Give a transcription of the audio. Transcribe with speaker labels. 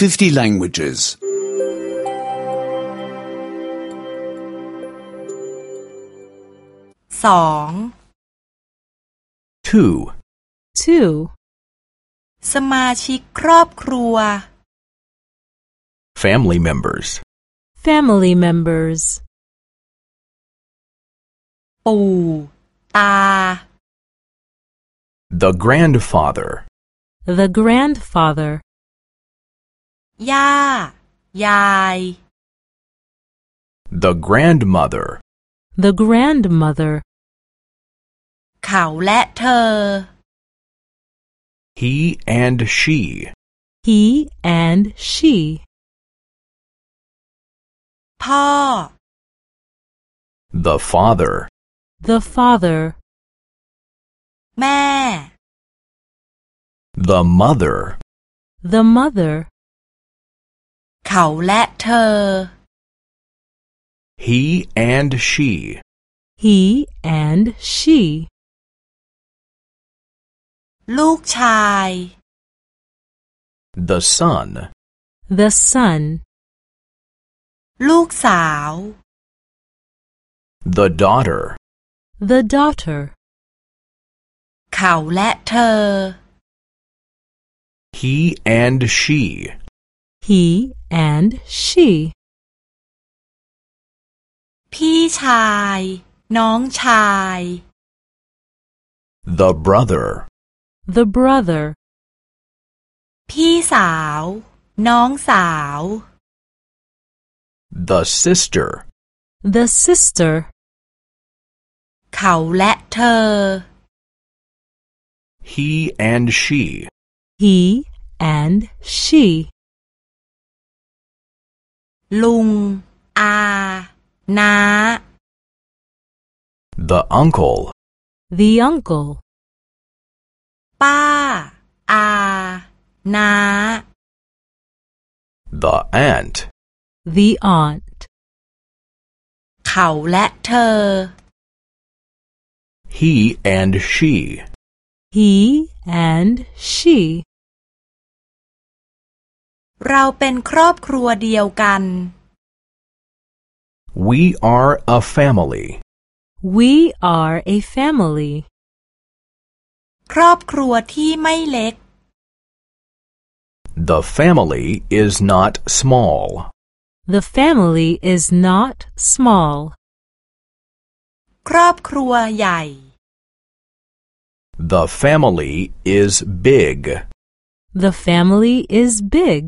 Speaker 1: 50 languages.
Speaker 2: สอง
Speaker 3: Two.
Speaker 2: สมาชิกครอบครัว
Speaker 3: Family members.
Speaker 4: Family members.
Speaker 2: ปู่ ตา
Speaker 3: The grandfather.
Speaker 4: The grandfather.
Speaker 2: ย่า ยาย
Speaker 3: The grandmother.
Speaker 4: The grandmother.
Speaker 2: เขาและเธอ
Speaker 3: He and she.
Speaker 4: He and she.
Speaker 2: พ่อ
Speaker 3: The father.
Speaker 4: The father.
Speaker 2: แม่
Speaker 3: The mother.
Speaker 4: The mother.
Speaker 2: เขาและเธอ
Speaker 3: He and she.
Speaker 4: He and she.
Speaker 2: ลูกชาย
Speaker 3: The son.
Speaker 4: The son.
Speaker 2: ลูกสาว
Speaker 3: The daughter.
Speaker 4: The daughter.
Speaker 2: เขาและเธอ
Speaker 3: He and she.
Speaker 4: He and she.
Speaker 2: พี่ชาย น้องชาย
Speaker 3: The brother.
Speaker 4: The brother.
Speaker 2: พี่สาว น้องสาว
Speaker 3: The sister.
Speaker 4: The sister.
Speaker 2: เขาและเธอ
Speaker 3: He and she.
Speaker 4: He and she.
Speaker 2: ลุง อา น้า
Speaker 3: The uncle.
Speaker 4: The uncle.
Speaker 2: ป้า อา น้า
Speaker 3: The aunt.
Speaker 4: The aunt.
Speaker 2: เขาและเธอ
Speaker 3: He and she.
Speaker 4: He and she.
Speaker 2: เราเป็นครอบครัวเดียวกัน
Speaker 3: We are a family.
Speaker 4: We are a family.
Speaker 2: ครอบครัวที่ไม่เล็ก
Speaker 3: The family is not small.
Speaker 4: The family is not small.
Speaker 2: ครอบครัวใหญ่
Speaker 3: The family is big.
Speaker 4: The family is big.